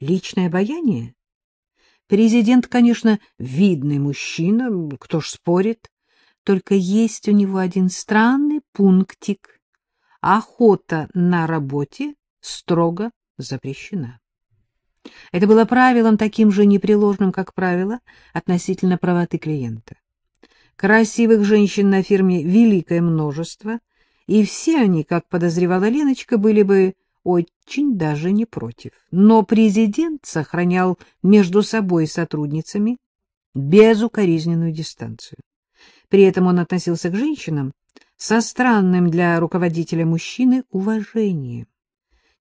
личное обаяние? Президент, конечно, видный мужчина, кто ж спорит, только есть у него один странный пунктик. Охота на работе строго запрещена. Это было правилом таким же непреложным, как правило, относительно правоты клиента. Красивых женщин на фирме великое множество, и все они, как подозревала Леночка, были бы очень даже не против. Но президент сохранял между собой и сотрудницами безукоризненную дистанцию. При этом он относился к женщинам со странным для руководителя мужчины уважением.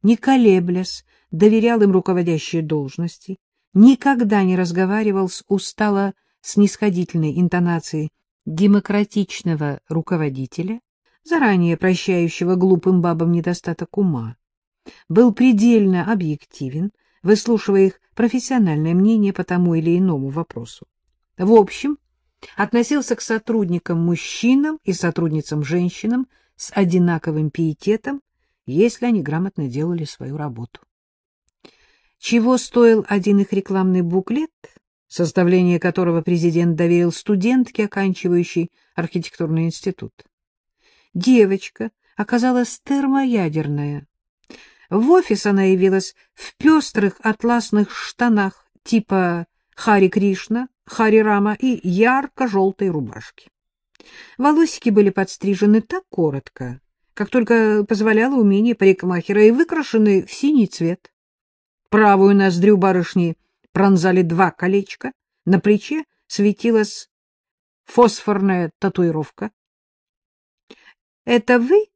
Не колеблясь, доверял им руководящие должности, никогда не разговаривал с устало снисходительной интонацией демократичного руководителя, заранее прощающего глупым бабам недостаток ума, был предельно объективен, выслушивая их профессиональное мнение по тому или иному вопросу. В общем, относился к сотрудникам-мужчинам и сотрудницам-женщинам с одинаковым пиететом, если они грамотно делали свою работу. Чего стоил один их рекламный буклет, составление которого президент доверил студентке, оканчивающей архитектурный институт? Девочка оказалась термоядерная. В офис она явилась в пестрых атласных штанах типа Хари Кришна, Хари Рама и ярко-желтой рубашке. Волосики были подстрижены так коротко, как только позволяло умение парикмахера, и выкрашены в синий цвет. Правую ноздрю барышни пронзали два колечка, на плече светилась фосфорная татуировка. — Это вы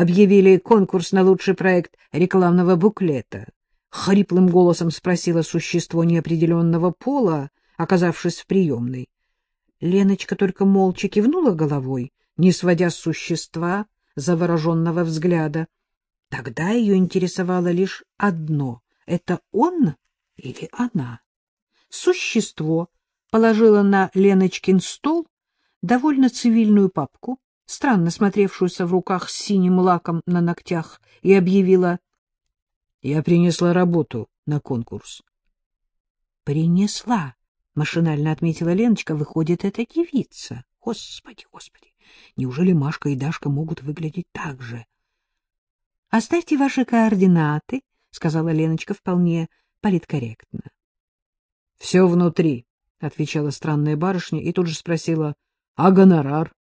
объявили конкурс на лучший проект рекламного буклета? — хриплым голосом спросило существо неопределенного пола, оказавшись в приемной. Леночка только молча кивнула головой, не сводя с существа завороженного взгляда. Тогда ее интересовало лишь одно это он или она? Существо положило на Леночкин стол довольно цивильную папку, странно смотревшуюся в руках с синим лаком на ногтях, и объявила «Я принесла работу на конкурс». «Принесла», — машинально отметила Леночка, — «выходит, это девица. Господи, господи, неужели Машка и Дашка могут выглядеть так же?» «Оставьте ваши координаты», — сказала Леночка вполне политкорректно. — Все внутри, — отвечала странная барышня и тут же спросила, — а гонорар?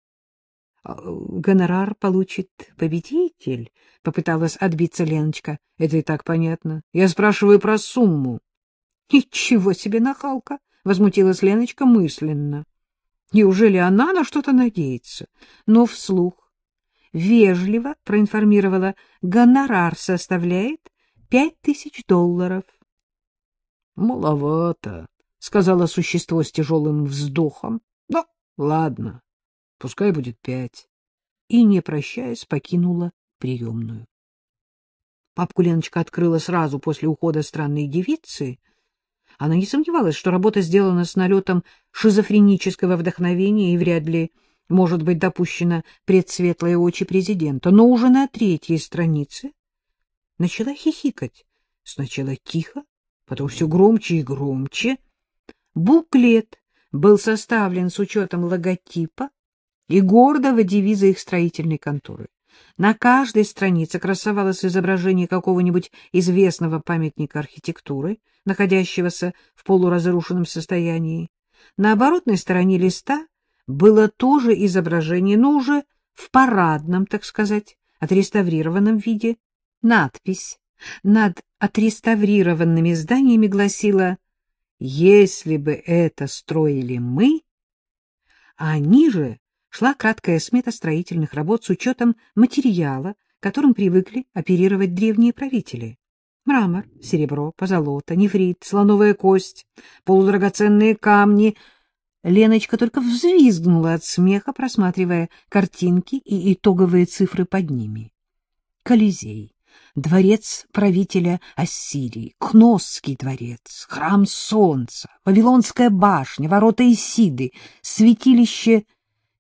«А, — Гонорар получит победитель, — попыталась отбиться Леночка. — Это и так понятно. Я спрашиваю про сумму. — Ничего себе нахалка! — возмутилась Леночка мысленно. Неужели она на что-то надеется? Но вслух вежливо проинформировала, гонорар составляет пять тысяч долларов. — Маловато, — сказала существо с тяжелым вздохом. — Ну, ладно, пускай будет пять. И, не прощаясь, покинула приемную. Папку Леночка открыла сразу после ухода странной девицы. Она не сомневалась, что работа сделана с налетом шизофренического вдохновения и вряд ли может быть допущена предсветлые очи президента. Но уже на третьей странице начала хихикать. Сначала тихо, потом все громче и громче. Буклет был составлен с учетом логотипа и гордого девиза их строительной конторы. На каждой странице красовалось изображение какого-нибудь известного памятника архитектуры, находящегося в полуразрушенном состоянии. На оборотной стороне листа было тоже изображение, но уже в парадном, так сказать, отреставрированном виде. Надпись над отреставрированными зданиями гласила «Если бы это строили мы», а ниже шла краткая смета строительных работ с учетом материала, которым привыкли оперировать древние правители. Мрамор, серебро, позолота, нефрит, слоновая кость, полудрагоценные камни. Леночка только взвизгнула от смеха, просматривая картинки и итоговые цифры под ними. Колизей, дворец правителя Ассирии, Кносский дворец, храм солнца, Вавилонская башня, ворота Исиды, святилище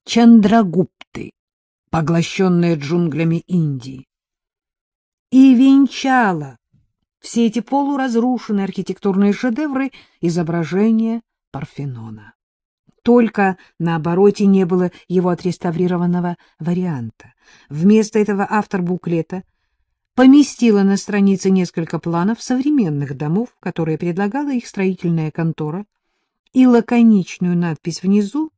Чандрагупты, поглощенное джунглями Индии. И венчала все эти полуразрушенные архитектурные шедевры изображения Парфенона. Только на обороте не было его отреставрированного варианта. Вместо этого автор буклета поместила на странице несколько планов современных домов, которые предлагала их строительная контора, и лаконичную надпись внизу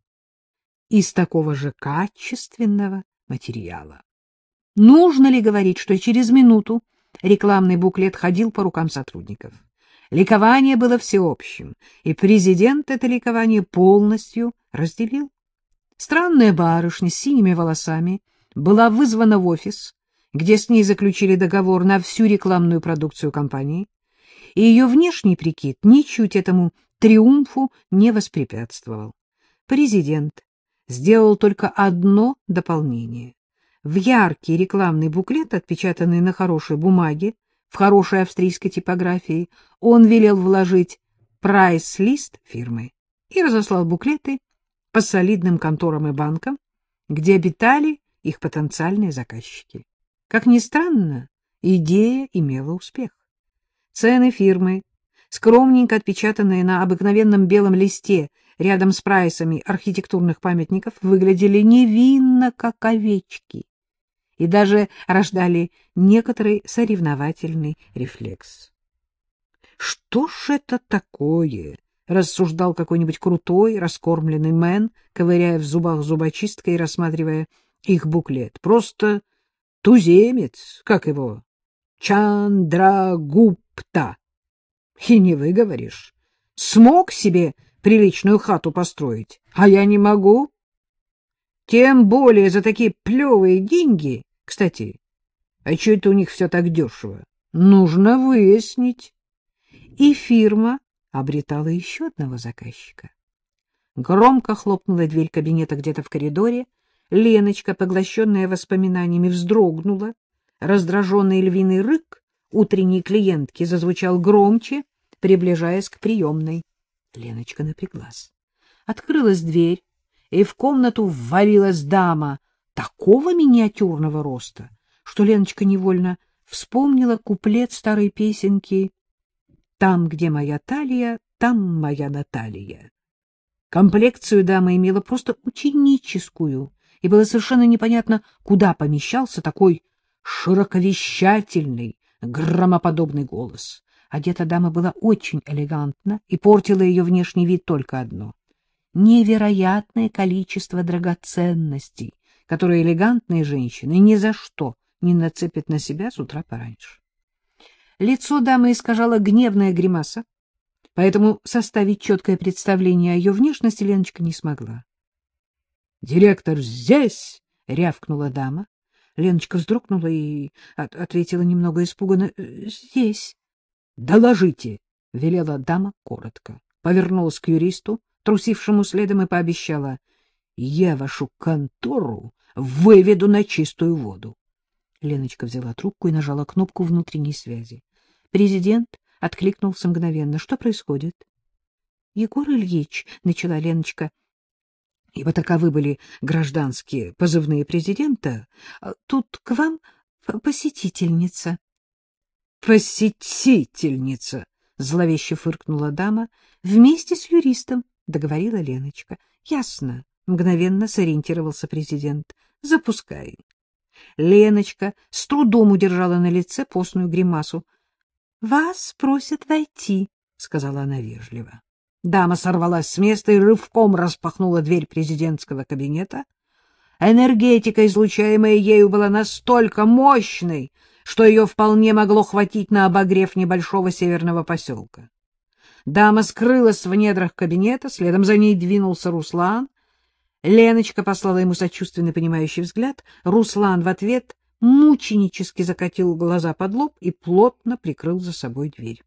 из такого же качественного материала. Нужно ли говорить, что через минуту рекламный буклет ходил по рукам сотрудников? Ликование было всеобщим, и президент это ликование полностью разделил. Странная барышня с синими волосами была вызвана в офис, где с ней заключили договор на всю рекламную продукцию компании, и ее внешний прикид ничуть этому триумфу не воспрепятствовал. Президент сделал только одно дополнение. В яркий рекламный буклет, отпечатанный на хорошей бумаге, в хорошей австрийской типографии, он велел вложить прайс-лист фирмы и разослал буклеты по солидным конторам и банкам, где обитали их потенциальные заказчики. Как ни странно, идея имела успех. Цены фирмы, скромненько отпечатанные на обыкновенном белом листе рядом с прайсами архитектурных памятников, выглядели невинно, как овечки и даже рождали некоторый соревновательный рефлекс. «Что ж это такое?» — рассуждал какой-нибудь крутой, раскормленный мэн, ковыряя в зубах зубочисткой и рассматривая их буклет. «Просто туземец, как его, Чандрагупта. И не выговоришь. Смог себе приличную хату построить, а я не могу. Тем более за такие плевые деньги. Кстати, а что это у них все так дешево? Нужно выяснить. И фирма обретала еще одного заказчика. Громко хлопнула дверь кабинета где-то в коридоре. Леночка, поглощенная воспоминаниями, вздрогнула. Раздраженный львиный рык утренней клиентки зазвучал громче, приближаясь к приемной. Леночка напряглась. Открылась дверь, и в комнату ввалилась дама такого миниатюрного роста, что Леночка невольно вспомнила куплет старой песенки «Там, где моя талия, там моя Наталья». Комплекцию дама имела просто ученическую, и было совершенно непонятно, куда помещался такой широковещательный, громоподобный голос. Одета дама была очень элегантна, и портила ее внешний вид только одно — невероятное количество драгоценностей, которые элегантные женщины ни за что не нацепят на себя с утра пораньше. Лицо дамы искажала гневная гримаса, поэтому составить четкое представление о ее внешности Леночка не смогла. — Директор здесь! — рявкнула дама. Леночка вздрогнула и от ответила немного испуганно. — Здесь. — Доложите! — велела дама коротко. Повернулась к юристу, трусившему следом, и пообещала. — Я вашу контору выведу на чистую воду. Леночка взяла трубку и нажала кнопку внутренней связи. Президент откликнулся мгновенно. — Что происходит? — Егор Ильич, — начала Леночка, — ибо таковы были гражданские позывные президента, тут к вам посетительница. — Посетительница! — зловеще фыркнула дама. — Вместе с юристом, — договорила Леночка. — Ясно, — мгновенно сориентировался президент. — Запускай. Леночка с трудом удержала на лице постную гримасу. — Вас просят войти, — сказала она вежливо. Дама сорвалась с места и рывком распахнула дверь президентского кабинета. Энергетика, излучаемая ею, была настолько мощной, что ее вполне могло хватить на обогрев небольшого северного поселка. Дама скрылась в недрах кабинета, следом за ней двинулся Руслан. Леночка послала ему сочувственный понимающий взгляд. Руслан в ответ мученически закатил глаза под лоб и плотно прикрыл за собой дверь.